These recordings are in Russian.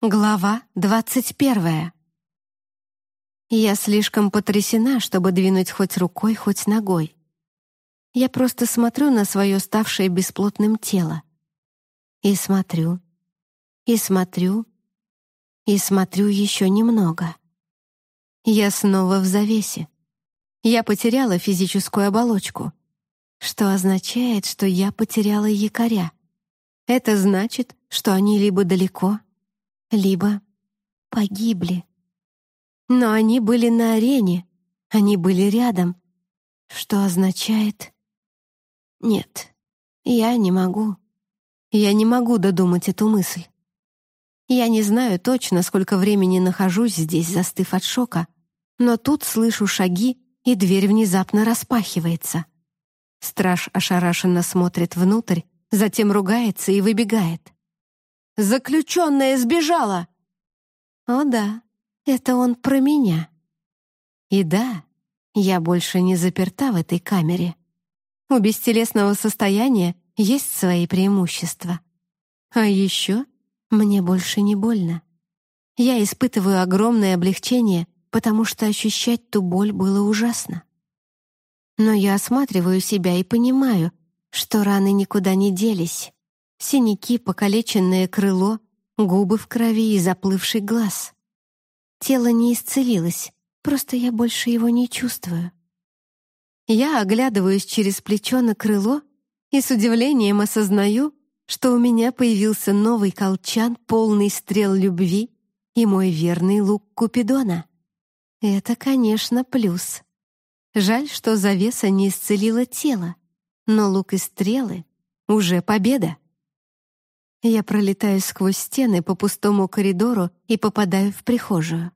Глава двадцать первая. Я слишком потрясена, чтобы двинуть хоть рукой, хоть ногой. Я просто смотрю на свое ставшее бесплотным тело. И смотрю, и смотрю, и смотрю еще немного. Я снова в завесе. Я потеряла физическую оболочку, что означает, что я потеряла якоря. Это значит, что они либо далеко, либо погибли. Но они были на арене, они были рядом, что означает... Нет, я не могу. Я не могу додумать эту мысль. Я не знаю точно, сколько времени нахожусь здесь, застыв от шока, но тут слышу шаги, и дверь внезапно распахивается. Страж ошарашенно смотрит внутрь, затем ругается и выбегает. Заключенная сбежала!» «О да, это он про меня». «И да, я больше не заперта в этой камере. У бестелесного состояния есть свои преимущества. А еще мне больше не больно. Я испытываю огромное облегчение, потому что ощущать ту боль было ужасно. Но я осматриваю себя и понимаю, что раны никуда не делись. Синяки, покалеченное крыло, губы в крови и заплывший глаз. Тело не исцелилось, просто я больше его не чувствую. Я оглядываюсь через плечо на крыло и с удивлением осознаю, что у меня появился новый колчан, полный стрел любви и мой верный лук Купидона. Это, конечно, плюс. Жаль, что завеса не исцелила тело, но лук и стрелы — уже победа. Я пролетаю сквозь стены по пустому коридору и попадаю в прихожую.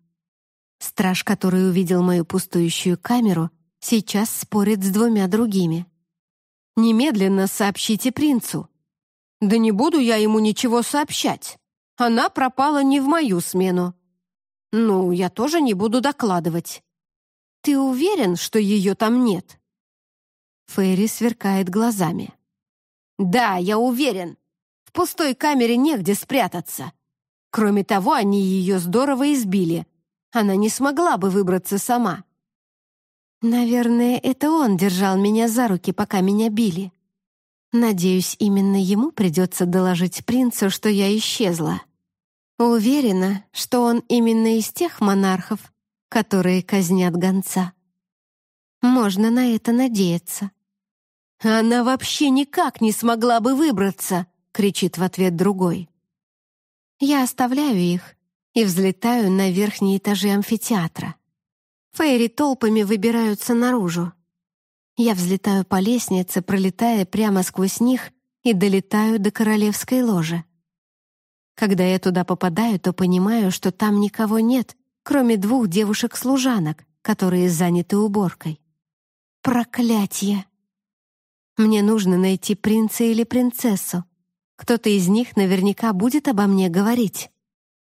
Страж, который увидел мою пустующую камеру, сейчас спорит с двумя другими. «Немедленно сообщите принцу». «Да не буду я ему ничего сообщать. Она пропала не в мою смену». «Ну, я тоже не буду докладывать». «Ты уверен, что ее там нет?» Фейри сверкает глазами. «Да, я уверен. Пустой камере негде спрятаться. Кроме того, они ее здорово избили. Она не смогла бы выбраться сама. Наверное, это он держал меня за руки, пока меня били. Надеюсь, именно ему придется доложить принцу, что я исчезла. Уверена, что он именно из тех монархов, которые казнят гонца. Можно на это надеяться. Она вообще никак не смогла бы выбраться, — кричит в ответ другой. Я оставляю их и взлетаю на верхние этажи амфитеатра. Фейри толпами выбираются наружу. Я взлетаю по лестнице, пролетая прямо сквозь них и долетаю до королевской ложи. Когда я туда попадаю, то понимаю, что там никого нет, кроме двух девушек-служанок, которые заняты уборкой. Проклятье! Мне нужно найти принца или принцессу, кто-то из них наверняка будет обо мне говорить.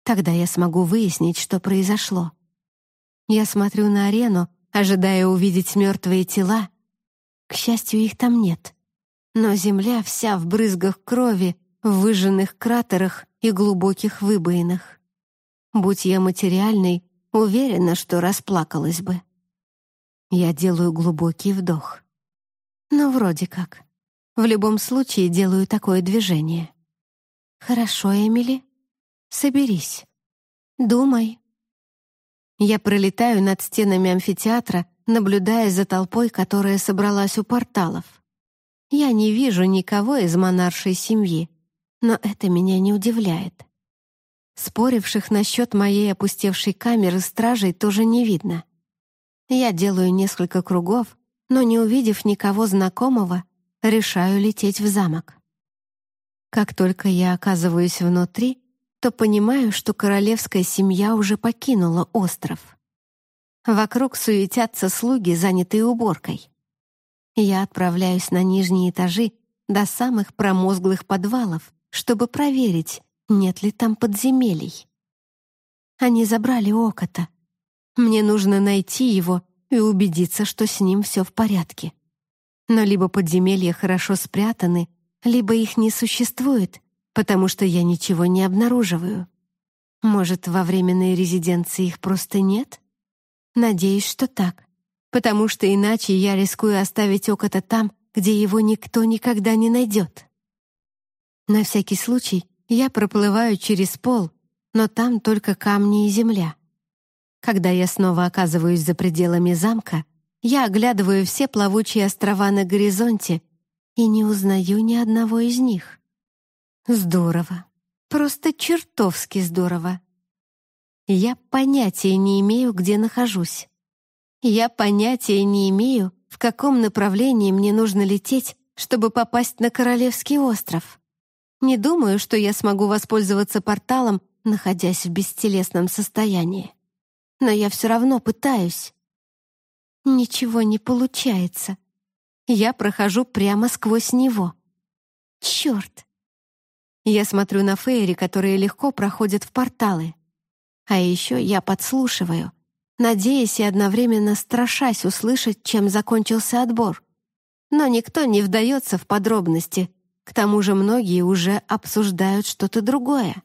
Тогда я смогу выяснить, что произошло. Я смотрю на арену, ожидая увидеть мертвые тела. К счастью, их там нет. Но земля вся в брызгах крови, в выжженных кратерах и глубоких выбоинах. Будь я материальной, уверена, что расплакалась бы. Я делаю глубокий вдох. Ну, вроде как. В любом случае делаю такое движение. Хорошо, Эмили. Соберись. Думай. Я пролетаю над стенами амфитеатра, наблюдая за толпой, которая собралась у порталов. Я не вижу никого из монаршей семьи, но это меня не удивляет. Споривших насчет моей опустевшей камеры стражей тоже не видно. Я делаю несколько кругов, но, не увидев никого знакомого, решаю лететь в замок. Как только я оказываюсь внутри, то понимаю, что королевская семья уже покинула остров. Вокруг суетятся слуги, занятые уборкой. Я отправляюсь на нижние этажи до самых промозглых подвалов, чтобы проверить, нет ли там подземелий. Они забрали окота. Мне нужно найти его и убедиться, что с ним все в порядке. Но либо подземелья хорошо спрятаны, либо их не существует, потому что я ничего не обнаруживаю. Может, во временной резиденции их просто нет? Надеюсь, что так, потому что иначе я рискую оставить Окота там, где его никто никогда не найдет. На всякий случай я проплываю через пол, но там только камни и земля. Когда я снова оказываюсь за пределами замка, я оглядываю все плавучие острова на горизонте и не узнаю ни одного из них. Здорово. Просто чертовски здорово. Я понятия не имею, где нахожусь. Я понятия не имею, в каком направлении мне нужно лететь, чтобы попасть на Королевский остров. Не думаю, что я смогу воспользоваться порталом, находясь в бестелесном состоянии. Но я все равно пытаюсь. Ничего не получается. Я прохожу прямо сквозь него. Черт! Я смотрю на Фейри, которые легко проходят в порталы. А еще я подслушиваю, надеясь и одновременно страшась услышать, чем закончился отбор. Но никто не вдается в подробности, к тому же многие уже обсуждают что-то другое.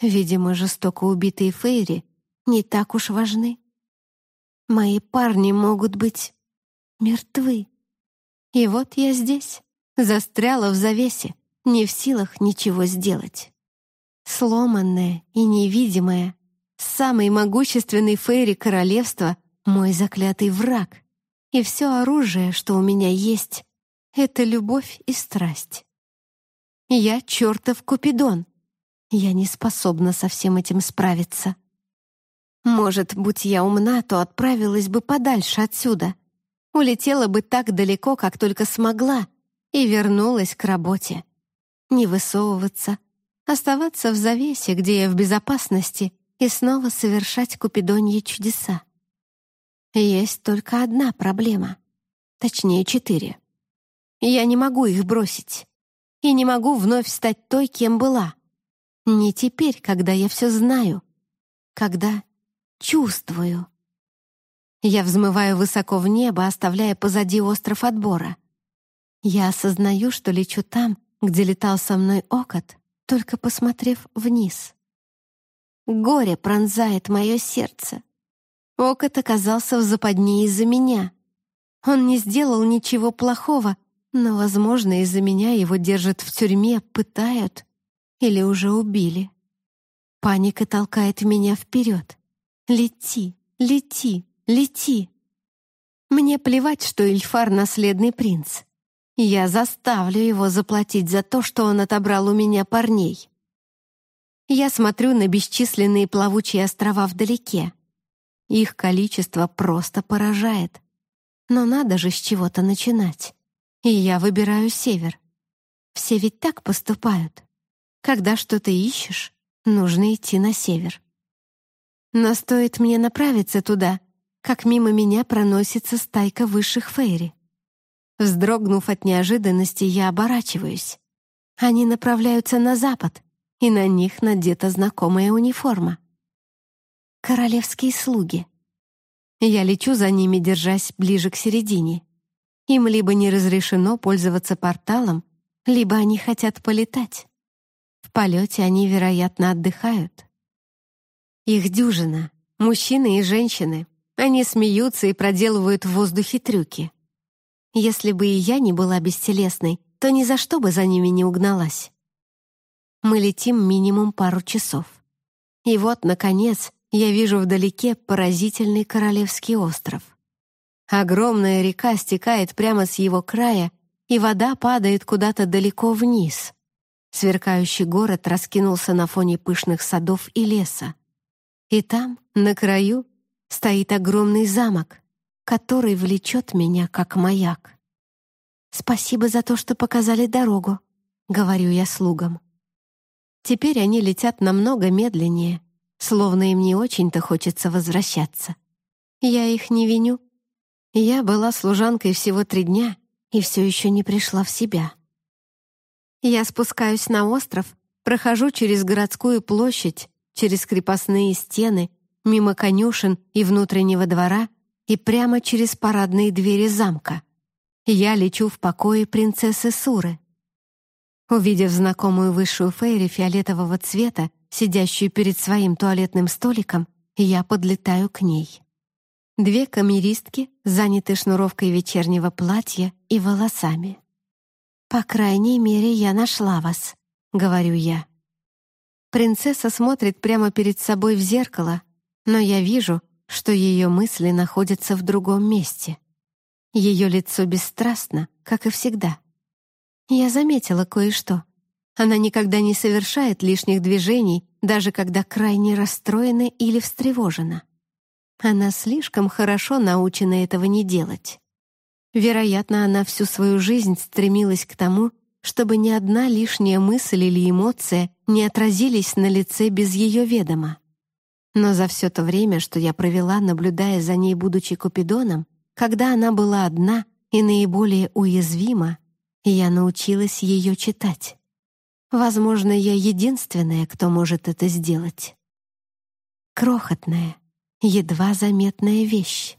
Видимо, жестоко убитые Фейри не так уж важны. Мои парни могут быть мертвы. И вот я здесь, застряла в завесе, не в силах ничего сделать. Сломанная и невидимая, самый могущественный фейри королевства — мой заклятый враг. И все оружие, что у меня есть, — это любовь и страсть. Я чертов Купидон. Я не способна со всем этим справиться. Может, будь я умна, то отправилась бы подальше отсюда. Улетела бы так далеко, как только смогла, и вернулась к работе не высовываться, оставаться в завесе, где я в безопасности, и снова совершать купидоньи чудеса. Есть только одна проблема. Точнее, четыре. Я не могу их бросить. И не могу вновь стать той, кем была. Не теперь, когда я все знаю. Когда чувствую. Я взмываю высоко в небо, оставляя позади остров отбора. Я осознаю, что лечу там, где летал со мной окот, только посмотрев вниз. Горе пронзает мое сердце. Окот оказался в западне из-за меня. Он не сделал ничего плохого, но, возможно, из-за меня его держат в тюрьме, пытают или уже убили. Паника толкает меня вперед. Лети, лети, лети. Мне плевать, что Ильфар — наследный принц. Я заставлю его заплатить за то, что он отобрал у меня парней. Я смотрю на бесчисленные плавучие острова вдалеке. Их количество просто поражает. Но надо же с чего-то начинать. И я выбираю север. Все ведь так поступают. Когда что-то ищешь, нужно идти на север. Но стоит мне направиться туда, как мимо меня проносится стайка высших фейри. Вздрогнув от неожиданности, я оборачиваюсь. Они направляются на запад, и на них надета знакомая униформа. Королевские слуги. Я лечу за ними, держась ближе к середине. Им либо не разрешено пользоваться порталом, либо они хотят полетать. В полете они, вероятно, отдыхают. Их дюжина, мужчины и женщины. Они смеются и проделывают в воздухе трюки. Если бы и я не была бестелесной, то ни за что бы за ними не угналась. Мы летим минимум пару часов. И вот, наконец, я вижу вдалеке поразительный Королевский остров. Огромная река стекает прямо с его края, и вода падает куда-то далеко вниз. Сверкающий город раскинулся на фоне пышных садов и леса. И там, на краю, стоит огромный замок, который влечет меня как маяк. «Спасибо за то, что показали дорогу», — говорю я слугам. Теперь они летят намного медленнее, словно им не очень-то хочется возвращаться. Я их не виню. Я была служанкой всего три дня и все еще не пришла в себя. Я спускаюсь на остров, прохожу через городскую площадь, через крепостные стены, мимо конюшен и внутреннего двора и прямо через парадные двери замка. Я лечу в покое принцессы Суры. Увидев знакомую высшую фейри фиолетового цвета, сидящую перед своим туалетным столиком, я подлетаю к ней. Две камеристки заняты шнуровкой вечернего платья и волосами. «По крайней мере, я нашла вас», — говорю я. Принцесса смотрит прямо перед собой в зеркало, но я вижу, что ее мысли находятся в другом месте. Ее лицо бесстрастно, как и всегда. Я заметила кое-что. Она никогда не совершает лишних движений, даже когда крайне расстроена или встревожена. Она слишком хорошо научена этого не делать. Вероятно, она всю свою жизнь стремилась к тому, чтобы ни одна лишняя мысль или эмоция не отразились на лице без ее ведома. Но за все то время, что я провела, наблюдая за ней, будучи Купидоном, когда она была одна и наиболее уязвима, я научилась ее читать. Возможно, я единственная, кто может это сделать. Крохотная, едва заметная вещь.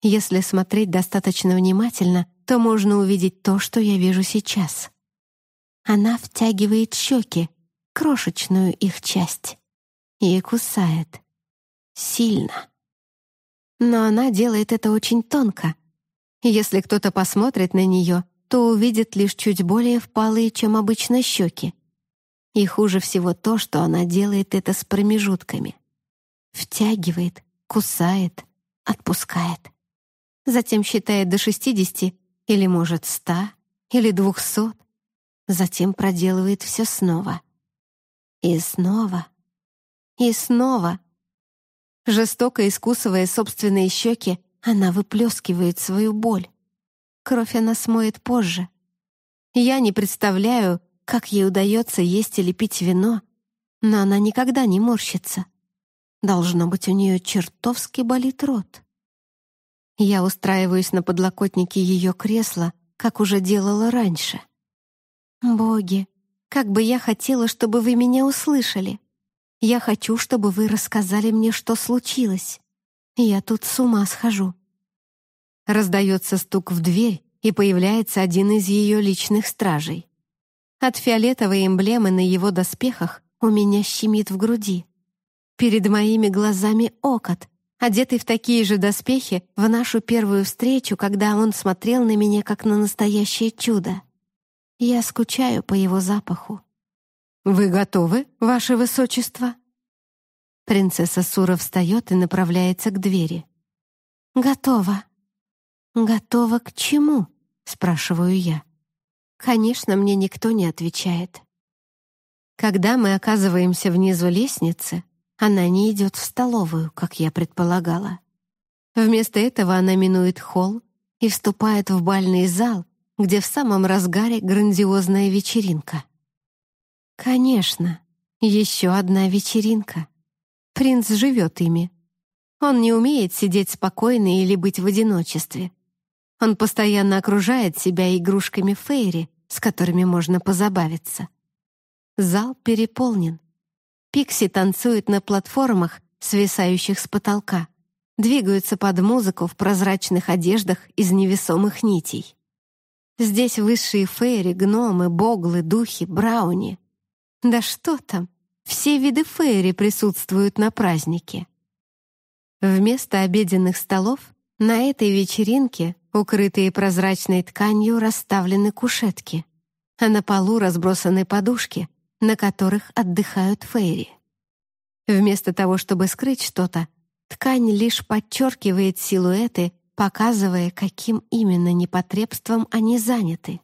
Если смотреть достаточно внимательно, то можно увидеть то, что я вижу сейчас. Она втягивает щеки, крошечную их часть, и кусает. Сильно. Но она делает это очень тонко. Если кто-то посмотрит на нее, то увидит лишь чуть более впалые, чем обычно щеки. И хуже всего то, что она делает это с промежутками. Втягивает, кусает, отпускает. Затем считает до 60 или, может, 100 или 200. Затем проделывает все снова. И снова. И снова. Жестоко искусывая собственные щеки, она выплескивает свою боль. Кровь она смоет позже. Я не представляю, как ей удается есть или пить вино, но она никогда не морщится. Должно быть, у нее чертовски болит рот. Я устраиваюсь на подлокотнике ее кресла, как уже делала раньше. «Боги, как бы я хотела, чтобы вы меня услышали. Я хочу, чтобы вы рассказали мне, что случилось. Я тут с ума схожу». Раздается стук в дверь, и появляется один из ее личных стражей. От фиолетовой эмблемы на его доспехах у меня щемит в груди. Перед моими глазами окот, одетый в такие же доспехи в нашу первую встречу, когда он смотрел на меня как на настоящее чудо. Я скучаю по его запаху. «Вы готовы, ваше высочество?» Принцесса Сура встает и направляется к двери. «Готова». «Готова к чему?» — спрашиваю я. Конечно, мне никто не отвечает. Когда мы оказываемся внизу лестницы, она не идет в столовую, как я предполагала. Вместо этого она минует холл и вступает в бальный зал, где в самом разгаре грандиозная вечеринка. Конечно, еще одна вечеринка. Принц живет ими. Он не умеет сидеть спокойно или быть в одиночестве. Он постоянно окружает себя игрушками Фейри, с которыми можно позабавиться. Зал переполнен. Пикси танцуют на платформах, свисающих с потолка, двигаются под музыку в прозрачных одеждах из невесомых нитей. Здесь высшие фейри, гномы, боглы, духи, брауни. Да что там, все виды фейри присутствуют на празднике. Вместо обеденных столов на этой вечеринке, укрытые прозрачной тканью, расставлены кушетки, а на полу разбросаны подушки, на которых отдыхают фейри. Вместо того, чтобы скрыть что-то, ткань лишь подчеркивает силуэты, показывая, каким именно непотребством они заняты.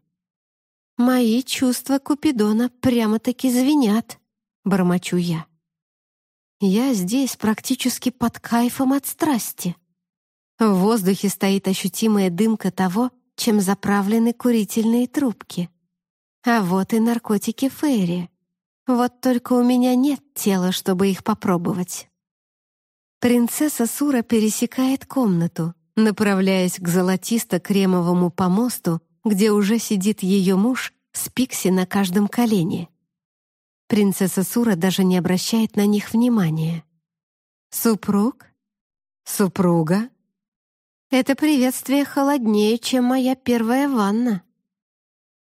«Мои чувства Купидона прямо-таки звенят», — бормочу я. «Я здесь практически под кайфом от страсти». В воздухе стоит ощутимая дымка того, чем заправлены курительные трубки. А вот и наркотики Фейри. Вот только у меня нет тела, чтобы их попробовать. Принцесса Сура пересекает комнату, направляясь к золотисто-кремовому помосту, где уже сидит ее муж с Пикси на каждом колене. Принцесса Сура даже не обращает на них внимания. «Супруг? Супруга?» Это приветствие холоднее, чем моя первая ванна.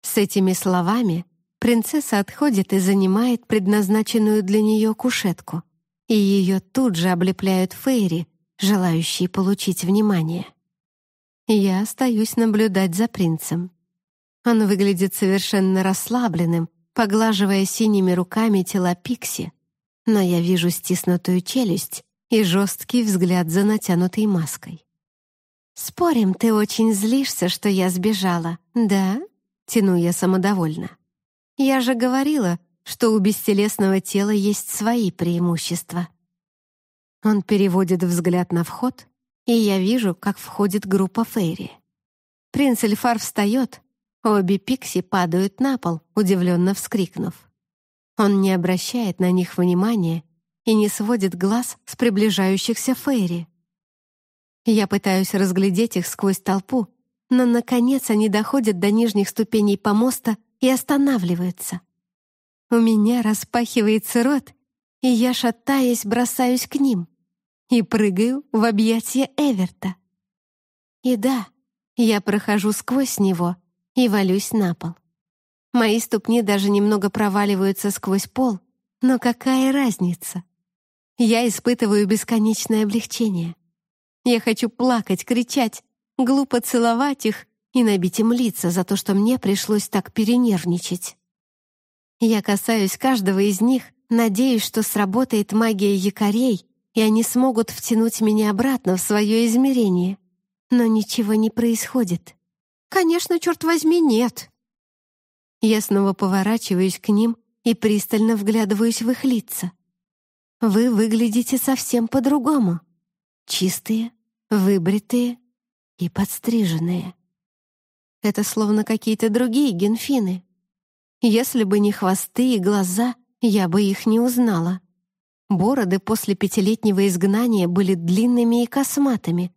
С этими словами Принцесса отходит и занимает предназначенную для нее кушетку, и ее тут же облепляют фейри, желающие получить внимание. Я остаюсь наблюдать за принцем. Он выглядит совершенно расслабленным, поглаживая синими руками тела Пикси, но я вижу стиснутую челюсть и жесткий взгляд за натянутой маской. «Спорим, ты очень злишься, что я сбежала, да?» — тяну я самодовольно. «Я же говорила, что у бестелесного тела есть свои преимущества». Он переводит взгляд на вход, и я вижу, как входит группа Фейри. Принц Эльфар встает, обе Пикси падают на пол, удивленно вскрикнув. Он не обращает на них внимания и не сводит глаз с приближающихся Фейри. Я пытаюсь разглядеть их сквозь толпу, но, наконец, они доходят до нижних ступеней помоста и останавливаются. У меня распахивается рот, и я, шатаясь, бросаюсь к ним и прыгаю в объятия Эверта. И да, я прохожу сквозь него и валюсь на пол. Мои ступни даже немного проваливаются сквозь пол, но какая разница? Я испытываю бесконечное облегчение. Я хочу плакать, кричать, глупо целовать их и набить им лица за то, что мне пришлось так перенервничать. Я касаюсь каждого из них, надеюсь, что сработает магия якорей, и они смогут втянуть меня обратно в свое измерение. Но ничего не происходит. Конечно, черт возьми, нет. Я снова поворачиваюсь к ним и пристально вглядываюсь в их лица. Вы выглядите совсем по-другому. Чистые, выбритые и подстриженные. Это словно какие-то другие генфины. Если бы не хвосты и глаза, я бы их не узнала. Бороды после пятилетнего изгнания были длинными и косматыми,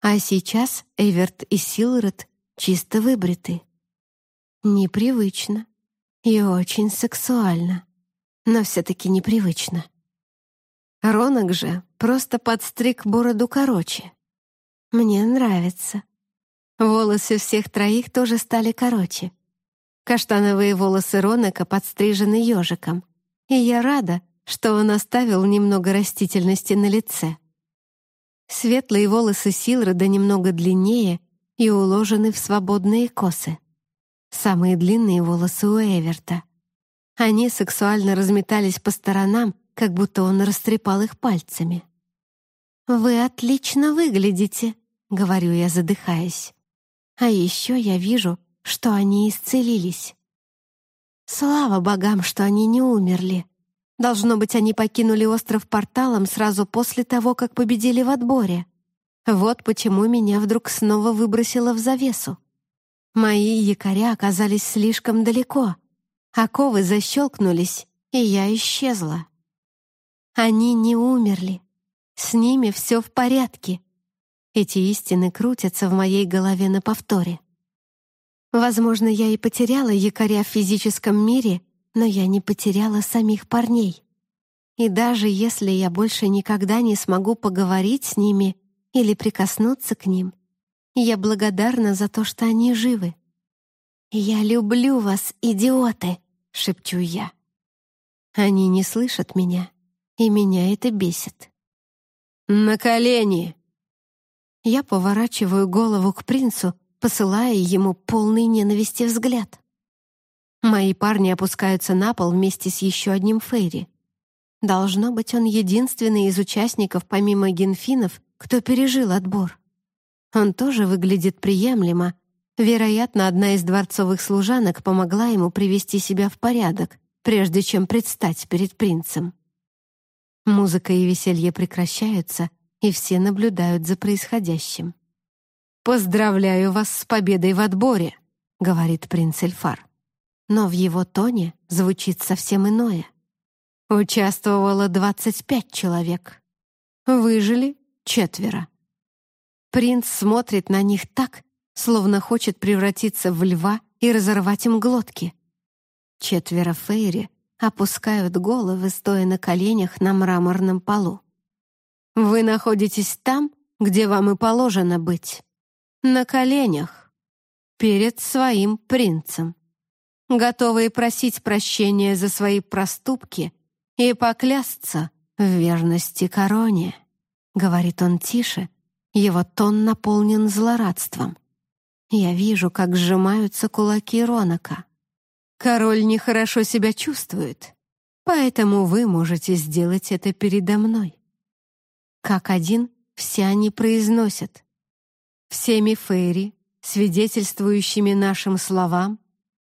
а сейчас Эверт и Силред чисто выбриты. Непривычно и очень сексуально, но все-таки непривычно. Ронок же просто подстриг бороду короче. Мне нравится. Волосы всех троих тоже стали короче. Каштановые волосы Ронака подстрижены ежиком, и я рада, что он оставил немного растительности на лице. Светлые волосы Силрода немного длиннее и уложены в свободные косы. Самые длинные волосы у Эверта. Они сексуально разметались по сторонам, как будто он растрепал их пальцами. «Вы отлично выглядите», — говорю я, задыхаясь. «А еще я вижу, что они исцелились. Слава богам, что они не умерли. Должно быть, они покинули остров порталом сразу после того, как победили в отборе. Вот почему меня вдруг снова выбросило в завесу. Мои якоря оказались слишком далеко. Оковы защелкнулись, и я исчезла. Они не умерли. С ними все в порядке. Эти истины крутятся в моей голове на повторе. Возможно, я и потеряла якоря в физическом мире, но я не потеряла самих парней. И даже если я больше никогда не смогу поговорить с ними или прикоснуться к ним, я благодарна за то, что они живы. «Я люблю вас, идиоты!» — шепчу я. Они не слышат меня, и меня это бесит. «На колени!» Я поворачиваю голову к принцу, посылая ему полный ненависти взгляд. Мои парни опускаются на пол вместе с еще одним Фейри. Должно быть, он единственный из участников, помимо генфинов, кто пережил отбор. Он тоже выглядит приемлемо. Вероятно, одна из дворцовых служанок помогла ему привести себя в порядок, прежде чем предстать перед принцем. Музыка и веселье прекращаются, и все наблюдают за происходящим. «Поздравляю вас с победой в отборе», — говорит принц Эльфар. Но в его тоне звучит совсем иное. Участвовало 25 человек. Выжили четверо. Принц смотрит на них так, словно хочет превратиться в льва и разорвать им глотки. Четверо Фейри опускают головы, стоя на коленях на мраморном полу. Вы находитесь там, где вам и положено быть. На коленях. Перед своим принцем. готовые просить прощения за свои проступки и поклясться в верности короне», — говорит он тише, его тон наполнен злорадством. Я вижу, как сжимаются кулаки Ронака. Король нехорошо себя чувствует, поэтому вы можете сделать это передо мной. Как один все они произносят. Всеми фейри, свидетельствующими нашим словам,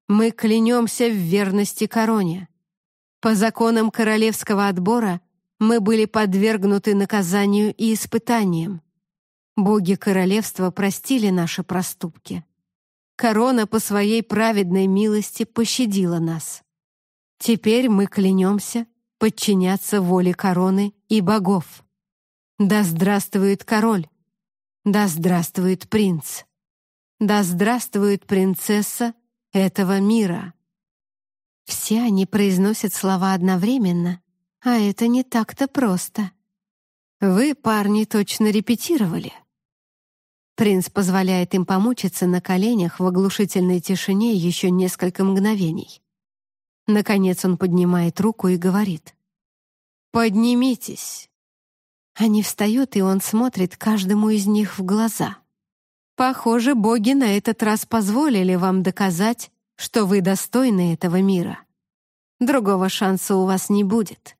мы клянемся в верности короне. По законам королевского отбора мы были подвергнуты наказанию и испытаниям. Боги королевства простили наши проступки. Корона по своей праведной милости пощадила нас. Теперь мы клянемся подчиняться воле короны и богов. Да здравствует король! Да здравствует принц! Да здравствует принцесса этого мира! Все они произносят слова одновременно, а это не так-то просто. Вы, парни, точно репетировали. Принц позволяет им помучиться на коленях в оглушительной тишине еще несколько мгновений. Наконец он поднимает руку и говорит. «Поднимитесь!» Они встают, и он смотрит каждому из них в глаза. «Похоже, боги на этот раз позволили вам доказать, что вы достойны этого мира. Другого шанса у вас не будет.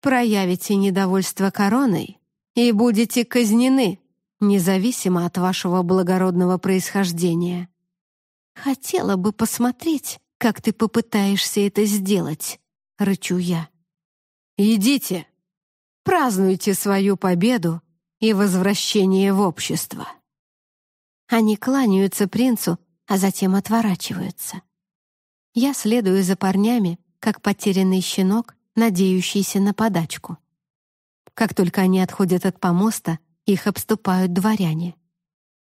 Проявите недовольство короной и будете казнены» независимо от вашего благородного происхождения. Хотела бы посмотреть, как ты попытаешься это сделать, рычу я. Идите, празднуйте свою победу и возвращение в общество. Они кланяются принцу, а затем отворачиваются. Я следую за парнями, как потерянный щенок, надеющийся на подачку. Как только они отходят от помоста, их обступают дворяне.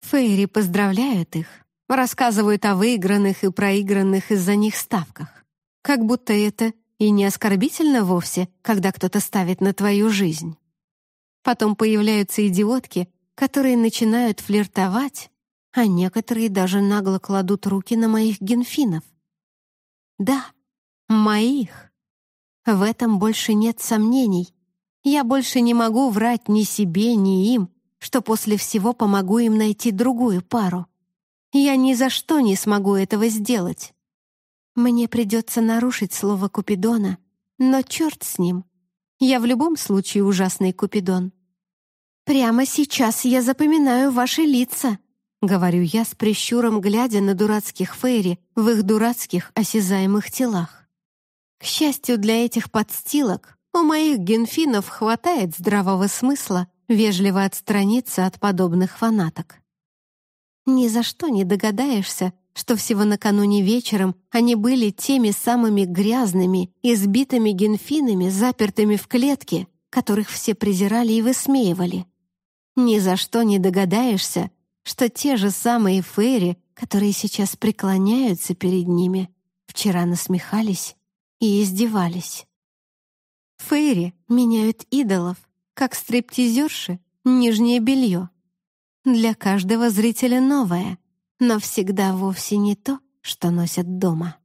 Фейри поздравляют их, рассказывают о выигранных и проигранных из-за них ставках. Как будто это и не оскорбительно вовсе, когда кто-то ставит на твою жизнь. Потом появляются идиотки, которые начинают флиртовать, а некоторые даже нагло кладут руки на моих генфинов. Да, моих. В этом больше нет сомнений, я больше не могу врать ни себе, ни им, что после всего помогу им найти другую пару. Я ни за что не смогу этого сделать. Мне придется нарушить слово Купидона, но черт с ним. Я в любом случае ужасный Купидон. «Прямо сейчас я запоминаю ваши лица», — говорю я с прищуром, глядя на дурацких фейри в их дурацких осязаемых телах. К счастью для этих подстилок, у моих генфинов хватает здравого смысла вежливо отстраниться от подобных фанаток. Ни за что не догадаешься, что всего накануне вечером они были теми самыми грязными, избитыми генфинами, запертыми в клетке, которых все презирали и высмеивали. Ни за что не догадаешься, что те же самые фейри, которые сейчас преклоняются перед ними, вчера насмехались и издевались. Фейри меняют идолов, как стриптизерши нижнее белье. Для каждого зрителя новое, но всегда вовсе не то, что носят дома.